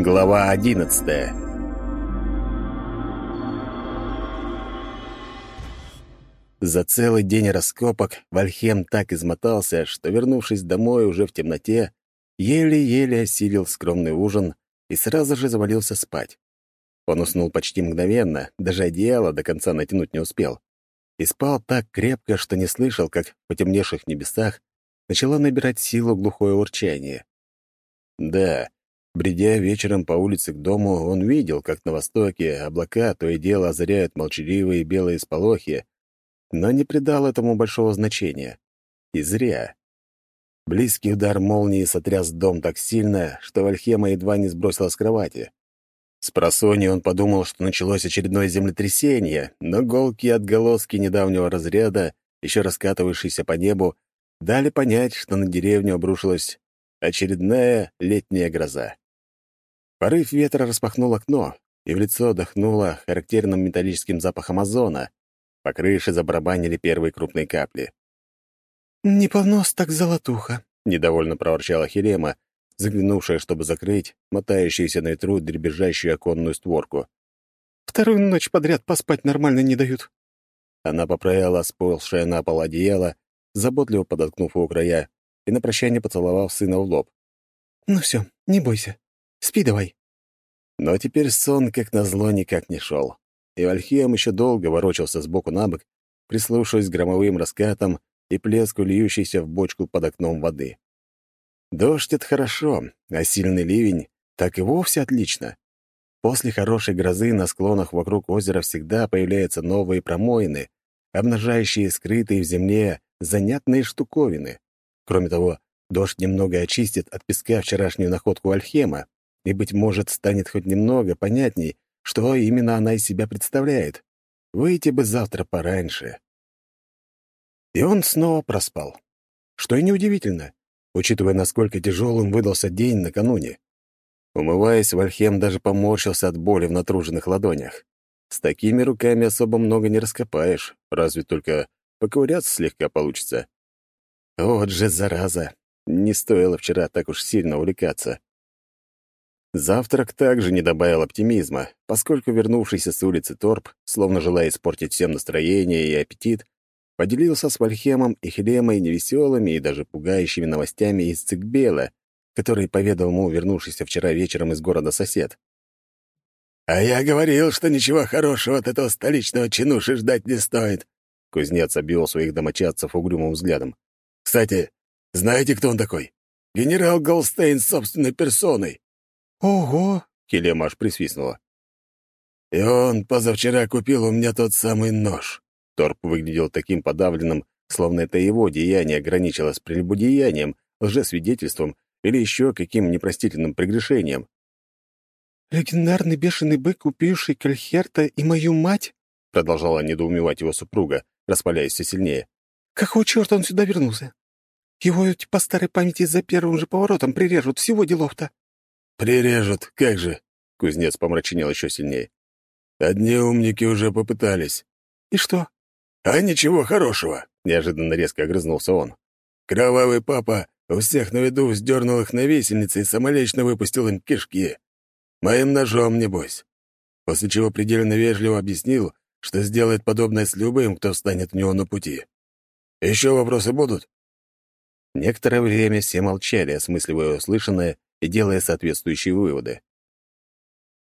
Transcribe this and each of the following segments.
Глава одиннадцатая За целый день раскопок Вальхем так измотался, что, вернувшись домой уже в темноте, еле-еле осилил скромный ужин и сразу же завалился спать. Он уснул почти мгновенно, даже одеяло до конца натянуть не успел. И спал так крепко, что не слышал, как в потемневших небесах начало набирать силу глухое урчание. Да, бредя вечером по улице к дому, он видел, как на востоке облака то и дело озаряют молчаливые белые сполохи, но не придал этому большого значения. И зря. Близкий удар молнии сотряс дом так сильно, что Вальхема едва не сбросила с кровати. С просони он подумал, что началось очередное землетрясение, но голки отголоски недавнего разряда, еще раскатывавшиеся по небу, дали понять, что на деревню обрушилась очередная летняя гроза. Порыв ветра распахнул окно, и в лицо дохнуло характерным металлическим запахом озона. По крыше забарабанили первые крупные капли. «Не понос так золотуха», — недовольно проворчала Хелема, заглянувшая, чтобы закрыть мотающуюся на ветру дребезжащую оконную створку. «Вторую ночь подряд поспать нормально не дают». Она поправила сползшее на пол одеяло, заботливо подоткнув его края, и на прощание поцеловав сына в лоб. «Ну все, не бойся. Спи давай». Но теперь сон, как назло, никак не шел. И Вальхием еще долго ворочался сбоку на бок, прислушиваясь к громовым раскатам и плеску льющейся в бочку под окном воды. Дождь — это хорошо, а сильный ливень — так и вовсе отлично. После хорошей грозы на склонах вокруг озера всегда появляются новые промоины, обнажающие скрытые в земле занятные штуковины. Кроме того, дождь немного очистит от песка вчерашнюю находку Альхема, и, быть может, станет хоть немного понятней, что именно она из себя представляет. Выйти бы завтра пораньше. И он снова проспал. Что и неудивительно учитывая, насколько тяжелым выдался день накануне. Умываясь, Вальхем даже поморщился от боли в натруженных ладонях. С такими руками особо много не раскопаешь, разве только поковыряться слегка получится. Вот же зараза! Не стоило вчера так уж сильно увлекаться. Завтрак также не добавил оптимизма, поскольку вернувшийся с улицы Торп, словно желая испортить всем настроение и аппетит, поделился с Вальхемом и Хелемой невеселыми и даже пугающими новостями из Цикбела, который поведал ему вернувшийся вчера вечером из города сосед. «А я говорил, что ничего хорошего от этого столичного чинуши ждать не стоит», Кузнец обвел своих домочадцев угрюмым взглядом. «Кстати, знаете, кто он такой? Генерал Голстейн собственной персоной». «Ого!» — Хелема аж присвистнула. «И он позавчера купил у меня тот самый нож. Торп выглядел таким подавленным, словно это его деяние ограничилось прелюбодеянием, лжесвидетельством или еще каким непростительным прегрешением. «Легендарный бешеный бык, убивший Кальхерта и мою мать?» продолжала недоумевать его супруга, распаляясь все сильнее. «Какого черта он сюда вернулся? Его ведь по старой памяти за первым же поворотом прирежут, всего делов-то». «Прирежут, как же!» — кузнец помрачнел еще сильнее. «Одни умники уже попытались». «И что?» «А ничего хорошего», — неожиданно резко огрызнулся он. «Кровавый папа у всех на виду вздернул их на висельнице и самолично выпустил им кишки. Моим ножом, небось. После чего предельно вежливо объяснил, что сделает подобное с любым, кто встанет у него на пути. Еще вопросы будут?» Некоторое время все молчали, осмысливая услышанное и делая соответствующие выводы.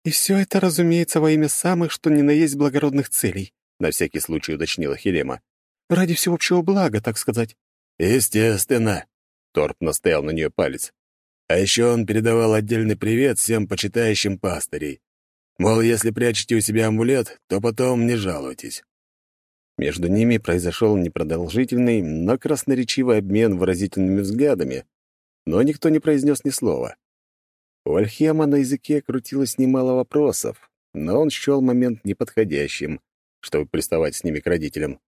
«И все это, разумеется, во имя самых, что ни на есть благородных целей», на всякий случай уточнила Хелема. «Ради всеобщего блага, так сказать». «Естественно», — Торп настоял на нее палец. А еще он передавал отдельный привет всем почитающим пастырей. Мол, если прячете у себя амулет, то потом не жалуйтесь. Между ними произошел непродолжительный, но красноречивый обмен выразительными взглядами, но никто не произнес ни слова. У Альхема на языке крутилось немало вопросов, но он счел момент неподходящим, чтобы приставать с ними к родителям.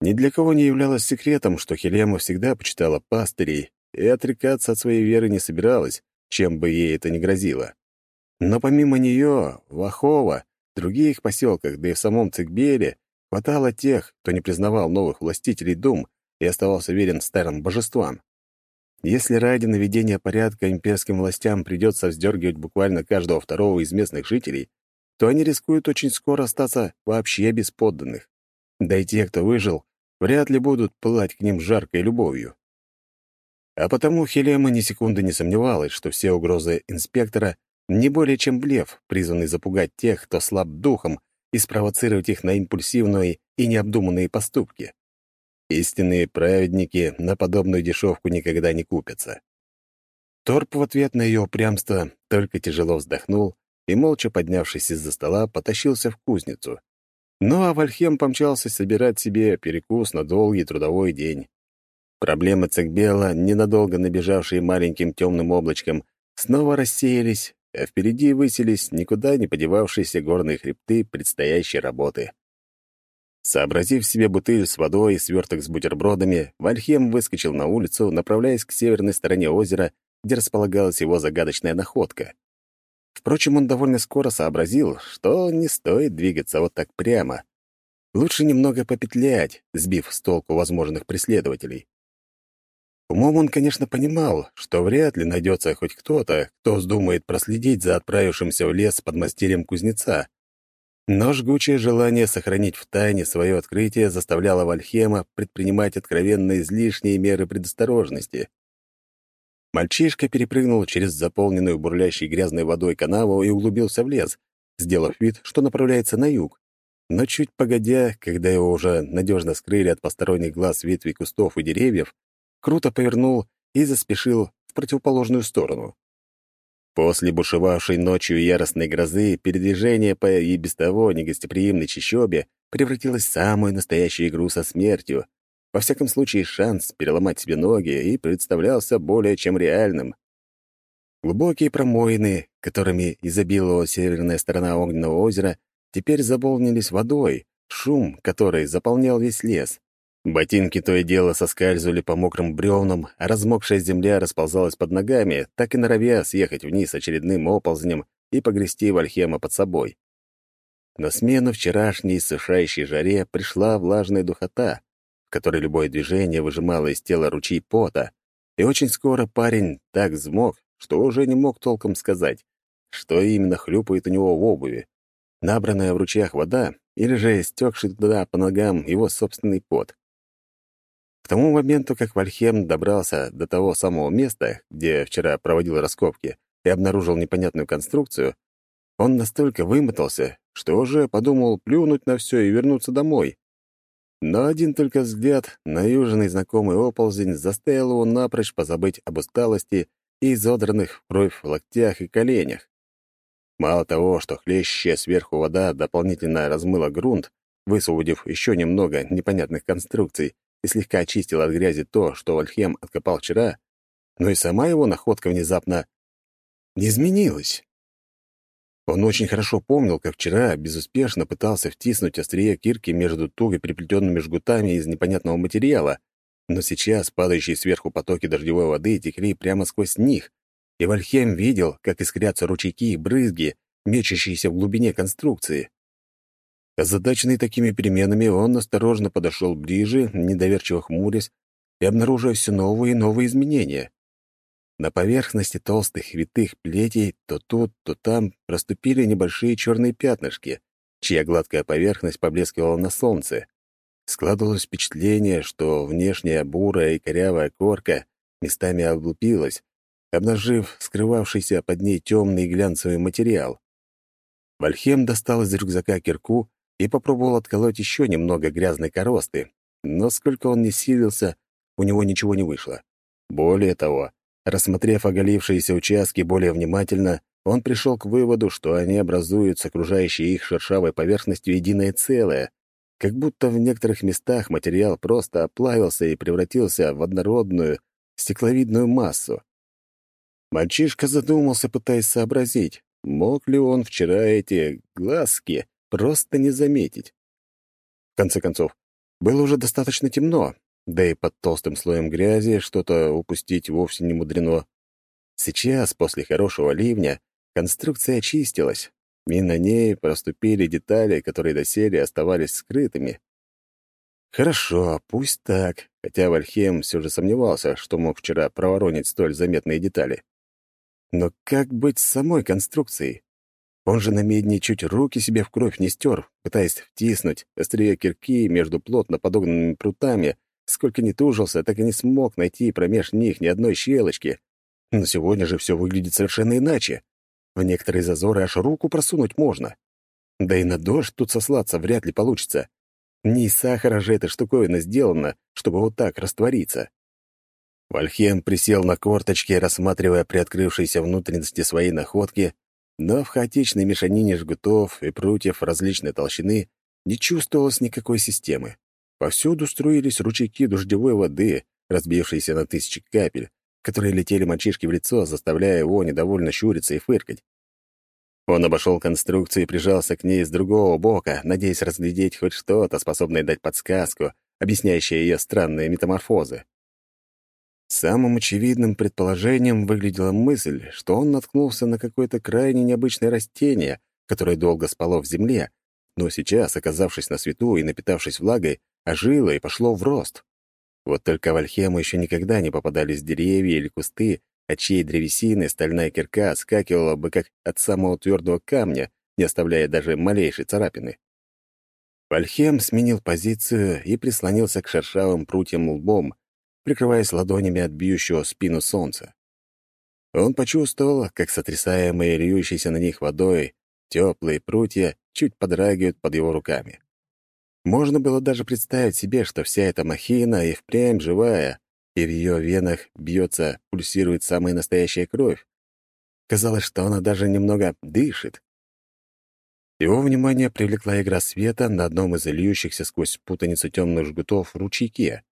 Ни для кого не являлось секретом, что Хелема всегда почитала пастырей и отрекаться от своей веры не собиралась, чем бы ей это ни грозило. Но помимо нее, в Ахово, других поселках, да и в самом Цикбеле, хватало тех, кто не признавал новых властителей дум и оставался верен старым божествам. Если ради наведения порядка имперским властям придется вздергивать буквально каждого второго из местных жителей, то они рискуют очень скоро остаться вообще без подданных. Да и те, кто выжил, вряд ли будут пылать к ним жаркой любовью. А потому Хелема ни секунды не сомневалась, что все угрозы инспектора не более чем блеф, призванный запугать тех, кто слаб духом, и спровоцировать их на импульсивные и необдуманные поступки. Истинные праведники на подобную дешевку никогда не купятся. Торп в ответ на ее упрямство только тяжело вздохнул и, молча поднявшись из-за стола, потащился в кузницу. Ну а Вальхем помчался собирать себе перекус на долгий трудовой день. Проблемы Цекбела, ненадолго набежавшие маленьким темным облачком, снова рассеялись, а впереди высились никуда не подевавшиеся горные хребты предстоящей работы. Сообразив себе бутыль с водой и сверток с бутербродами, Вальхем выскочил на улицу, направляясь к северной стороне озера, где располагалась его загадочная находка. Впрочем, он довольно скоро сообразил, что не стоит двигаться вот так прямо. Лучше немного попетлять, сбив с толку возможных преследователей. Умом он, конечно, понимал, что вряд ли найдется хоть кто-то, кто вздумает проследить за отправившимся в лес под мастерем кузнеца. Но жгучее желание сохранить в тайне свое открытие заставляло Вальхема предпринимать откровенно излишние меры предосторожности. Мальчишка перепрыгнул через заполненную бурлящей грязной водой канаву и углубился в лес, сделав вид, что направляется на юг. Но чуть погодя, когда его уже надежно скрыли от посторонних глаз ветви кустов и деревьев, круто повернул и заспешил в противоположную сторону. После бушевавшей ночью яростной грозы передвижение по и без того негостеприимной чащобе превратилось в самую настоящую игру со смертью. Во всяком случае, шанс переломать себе ноги и представлялся более чем реальным. Глубокие промоины, которыми изобиловала северная сторона огненного озера, теперь заполнились водой, шум которой заполнял весь лес. Ботинки то и дело соскальзывали по мокрым бревнам, а размокшая земля расползалась под ногами, так и норовя съехать вниз очередным оползнем и погрести Вальхема под собой. На смену вчерашней сушающей жаре пришла влажная духота, в которой любое движение выжимало из тела ручей пота, и очень скоро парень так взмок, что уже не мог толком сказать, что именно хлюпает у него в обуви, набранная в ручьях вода или же стекший туда по ногам его собственный пот. Тому моменту, как Вальхем добрался до того самого места, где вчера проводил раскопки, и обнаружил непонятную конструкцию, он настолько вымотался, что уже подумал плюнуть на все и вернуться домой. Но один только взгляд на южный знакомый оползень заставил его напрочь позабыть об усталости и изодранных кровь в локтях и коленях. Мало того, что хлещущая сверху вода дополнительно размыла грунт, высвободив еще немного непонятных конструкций, и слегка очистил от грязи то, что Вальхем откопал вчера, но и сама его находка внезапно не изменилась. Он очень хорошо помнил, как вчера безуспешно пытался втиснуть острие кирки между туго приплетенными жгутами из непонятного материала, но сейчас падающие сверху потоки дождевой воды текли прямо сквозь них, и Вальхем видел, как искрятся ручейки и брызги, мечащиеся в глубине конструкции. Озадаченный такими переменами, он осторожно подошел ближе, недоверчиво хмурясь, и обнаружив все новые и новые изменения. На поверхности толстых витых плетей то тут, то там проступили небольшие черные пятнышки, чья гладкая поверхность поблескивала на солнце. Складывалось впечатление, что внешняя бурая и корявая корка местами облупилась, обнажив скрывавшийся под ней темный глянцевый материал. Вальхем достал из рюкзака кирку и попробовал отколоть еще немного грязной коросты, но сколько он не силился, у него ничего не вышло. Более того, рассмотрев оголившиеся участки более внимательно, он пришел к выводу, что они образуют с окружающей их шершавой поверхностью единое целое, как будто в некоторых местах материал просто оплавился и превратился в однородную стекловидную массу. Мальчишка задумался, пытаясь сообразить, мог ли он вчера эти глазки просто не заметить. В конце концов, было уже достаточно темно, да и под толстым слоем грязи что-то упустить вовсе не мудрено. Сейчас, после хорошего ливня, конструкция очистилась, и на ней проступили детали, которые доселе оставались скрытыми. Хорошо, пусть так, хотя Вальхем все же сомневался, что мог вчера проворонить столь заметные детали. Но как быть с самой конструкцией? Он же на медне чуть руки себе в кровь не стер, пытаясь втиснуть острие кирки между плотно подогнанными прутами. Сколько ни тужился, так и не смог найти промеж них ни одной щелочки. Но сегодня же все выглядит совершенно иначе. В некоторые зазоры аж руку просунуть можно. Да и на дождь тут сослаться вряд ли получится. Не из сахара же эта штуковина сделана, чтобы вот так раствориться. Вальхем присел на корточки, рассматривая приоткрывшиеся внутренности своей находки, но в хаотичной мешанине жгутов и прутьев различной толщины не чувствовалось никакой системы. Повсюду струились ручейки дождевой воды, разбившиеся на тысячи капель, которые летели мальчишке в лицо, заставляя его недовольно щуриться и фыркать. Он обошел конструкцию и прижался к ней с другого бока, надеясь разглядеть хоть что-то, способное дать подсказку, объясняющее ее странные метаморфозы. Самым очевидным предположением выглядела мысль, что он наткнулся на какое-то крайне необычное растение, которое долго спало в земле, но сейчас, оказавшись на свету и напитавшись влагой, ожило и пошло в рост. Вот только в Альхему еще никогда не попадались деревья или кусты, от чьей древесины стальная кирка скакивала бы как от самого твердого камня, не оставляя даже малейшей царапины. Вальхем сменил позицию и прислонился к шершавым прутьям лбом, прикрываясь ладонями от бьющего спину солнца. Он почувствовал, как сотрясаемые льющейся на них водой теплые прутья чуть подрагивают под его руками. Можно было даже представить себе, что вся эта махина и впрямь живая, и в ее венах бьется, пульсирует самая настоящая кровь. Казалось, что она даже немного дышит. Его внимание привлекла игра света на одном из льющихся сквозь путаницу темных жгутов ручейке.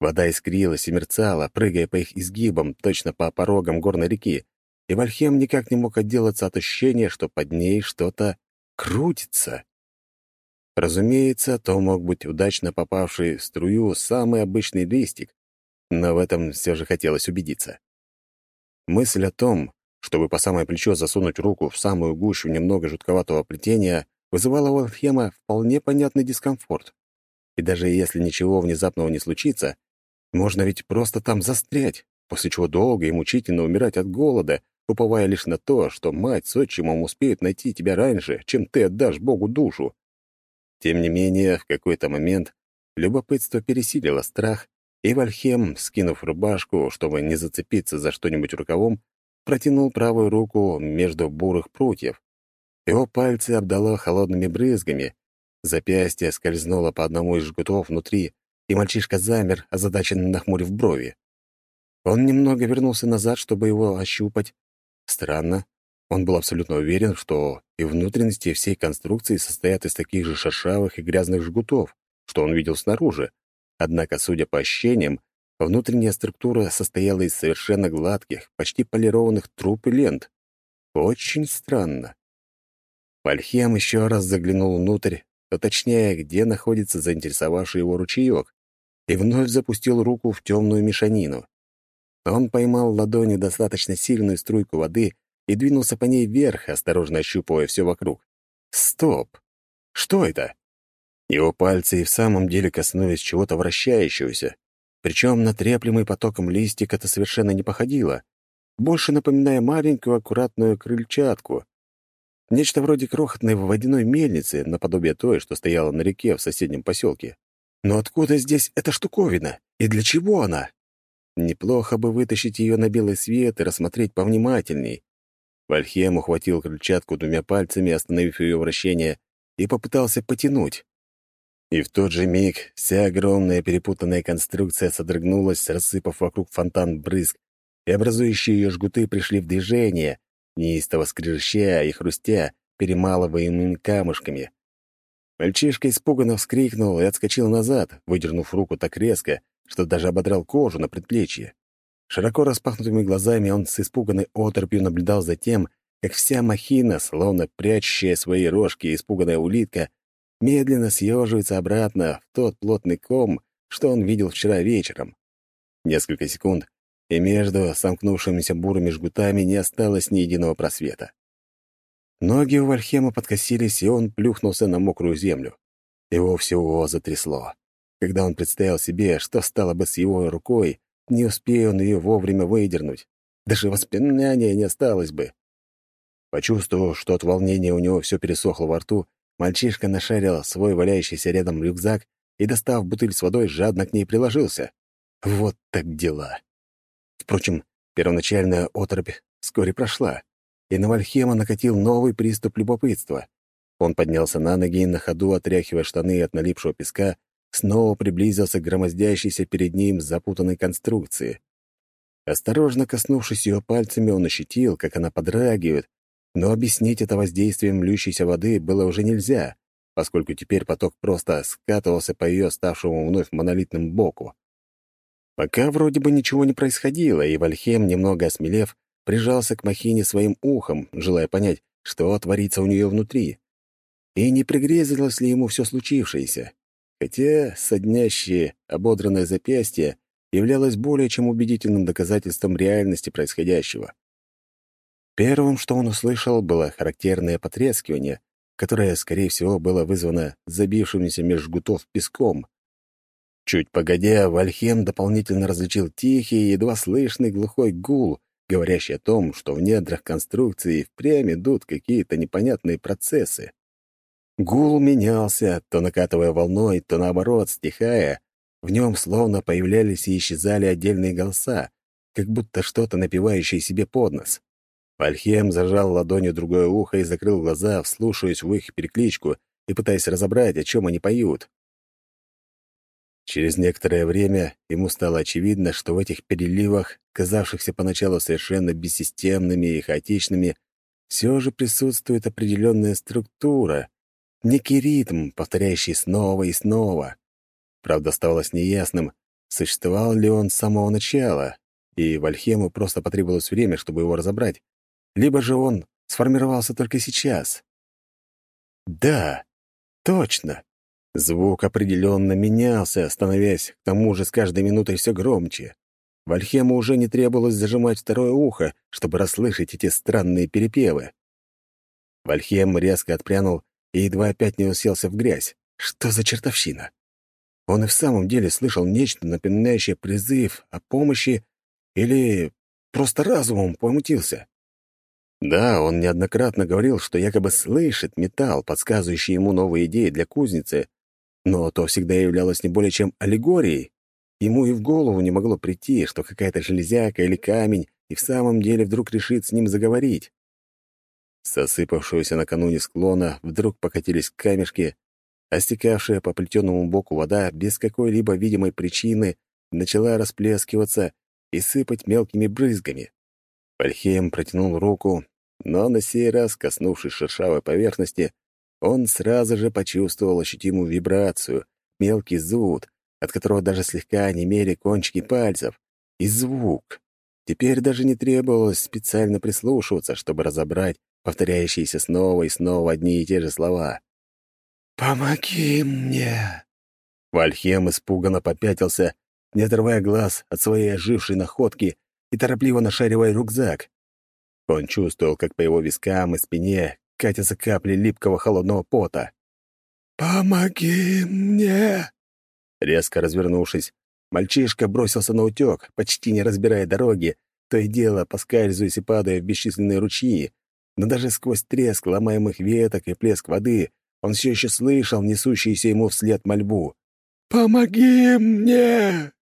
Вода искрилась и мерцала, прыгая по их изгибам, точно по порогам горной реки, и Вальхем никак не мог отделаться от ощущения, что под ней что-то крутится. Разумеется, то мог быть удачно попавший в струю самый обычный листик, но в этом все же хотелось убедиться. Мысль о том, чтобы по самое плечо засунуть руку в самую гущу немного жутковатого плетения, вызывала у Алхема вполне понятный дискомфорт. И даже если ничего внезапного не случится, можно ведь просто там застрять, после чего долго и мучительно умирать от голода, уповая лишь на то, что мать с отчимом успеют найти тебя раньше, чем ты отдашь Богу душу. Тем не менее, в какой-то момент любопытство пересилило страх, и Вальхем, скинув рубашку, чтобы не зацепиться за что-нибудь рукавом, протянул правую руку между бурых прутьев. Его пальцы обдало холодными брызгами, запястье скользнуло по одному из жгутов внутри, и мальчишка замер, озадаченно нахмурив брови. Он немного вернулся назад, чтобы его ощупать. Странно. Он был абсолютно уверен, что и внутренности всей конструкции состоят из таких же шершавых и грязных жгутов, что он видел снаружи. Однако, судя по ощущениям, внутренняя структура состояла из совершенно гладких, почти полированных труб и лент. Очень странно. Вальхем еще раз заглянул внутрь, уточняя, где находится заинтересовавший его ручеек, и вновь запустил руку в темную мешанину. Он поймал ладони достаточно сильную струйку воды и двинулся по ней вверх, осторожно ощупывая все вокруг. Стоп! Что это? Его пальцы и в самом деле коснулись чего-то вращающегося. Причем на треплемый потоком листик это совершенно не походило, больше напоминая маленькую аккуратную крыльчатку. Нечто вроде крохотной водяной мельницы, наподобие той, что стояла на реке в соседнем поселке. Но откуда здесь эта штуковина? И для чего она? Неплохо бы вытащить ее на белый свет и рассмотреть повнимательней. Вальхем ухватил крыльчатку двумя пальцами, остановив ее вращение, и попытался потянуть. И в тот же миг вся огромная перепутанная конструкция содрогнулась, рассыпав вокруг фонтан брызг, и образующие ее жгуты пришли в движение, неистово скрежеща и хрустя перемалываемыми камушками. Мальчишка испуганно вскрикнул и отскочил назад, выдернув руку так резко, что даже ободрал кожу на предплечье. Широко распахнутыми глазами он с испуганной оторпью наблюдал за тем, как вся махина, словно прячущая свои рожки испуганная улитка, медленно съеживается обратно в тот плотный ком, что он видел вчера вечером. Несколько секунд, и между сомкнувшимися бурыми жгутами не осталось ни единого просвета. Ноги у Вальхема подкосились, и он плюхнулся на мокрую землю. Его всего затрясло. когда он представил себе, что стало бы с его рукой, не успея он ее вовремя выдернуть. Даже воспоминания не осталось бы. Почувствовав, что от волнения у него все пересохло во рту, мальчишка нашарил свой валяющийся рядом рюкзак и, достав бутыль с водой, жадно к ней приложился. Вот так дела. Впрочем, первоначальная оторопь вскоре прошла, и на Вальхема накатил новый приступ любопытства. Он поднялся на ноги и на ходу, отряхивая штаны от налипшего песка, снова приблизился к громоздящейся перед ним запутанной конструкции. Осторожно коснувшись ее пальцами, он ощутил, как она подрагивает, но объяснить это воздействием льющейся воды было уже нельзя, поскольку теперь поток просто скатывался по ее ставшему вновь монолитным боку. Пока вроде бы ничего не происходило, и Вальхем, немного осмелев, прижался к махине своим ухом, желая понять, что творится у нее внутри. И не пригрезилось ли ему все случившееся. Хотя соднящее, ободранное запястье являлось более чем убедительным доказательством реальности происходящего. Первым, что он услышал, было характерное потрескивание, которое, скорее всего, было вызвано забившимся меж жгутов песком. Чуть погодя, Вальхем дополнительно различил тихий, едва слышный глухой гул, говорящий о том, что в недрах конструкции впрямь идут какие-то непонятные процессы. Гул менялся, то накатывая волной, то наоборот, стихая, в нем словно появлялись и исчезали отдельные голоса, как будто что-то напивающее себе под нос. Альхем зажал ладонью другое ухо и закрыл глаза, вслушиваясь в их перекличку и пытаясь разобрать, о чем они поют. Через некоторое время ему стало очевидно, что в этих переливах, казавшихся поначалу совершенно бессистемными и хаотичными, все же присутствует определенная структура, некий ритм, повторяющий снова и снова. Правда, оставалось неясным, существовал ли он с самого начала, и Вальхему просто потребовалось время, чтобы его разобрать, либо же он сформировался только сейчас. Да, точно. Звук определенно менялся, становясь к тому же с каждой минутой все громче. Вальхему уже не требовалось зажимать второе ухо, чтобы расслышать эти странные перепевы. Вальхем резко отпрянул и едва опять не уселся в грязь. Что за чертовщина? Он и в самом деле слышал нечто, напоминающее призыв о помощи или просто разумом помутился. Да, он неоднократно говорил, что якобы слышит металл, подсказывающий ему новые идеи для кузницы, но то всегда являлось не более чем аллегорией. Ему и в голову не могло прийти, что какая-то железяка или камень и в самом деле вдруг решит с ним заговорить. Сосыпавшуюся накануне склона вдруг покатились камешки, а стекавшая по плетеному боку вода без какой-либо видимой причины начала расплескиваться и сыпать мелкими брызгами. Пальхеем протянул руку, но на сей раз, коснувшись шершавой поверхности, он сразу же почувствовал ощутимую вибрацию, мелкий зуд, от которого даже слегка онемели кончики пальцев, и звук. Теперь даже не требовалось специально прислушиваться, чтобы разобрать повторяющиеся снова и снова одни и те же слова. «Помоги мне!» Вальхем испуганно попятился, не отрывая глаз от своей ожившей находки и торопливо нашаривая рюкзак. Он чувствовал, как по его вискам и спине катятся капли липкого холодного пота. «Помоги мне!» Резко развернувшись, мальчишка бросился на утек, почти не разбирая дороги, то и дело поскальзываясь и падая в бесчисленные ручьи, но даже сквозь треск ломаемых веток и плеск воды он все еще слышал несущиеся ему вслед мольбу. «Помоги мне!»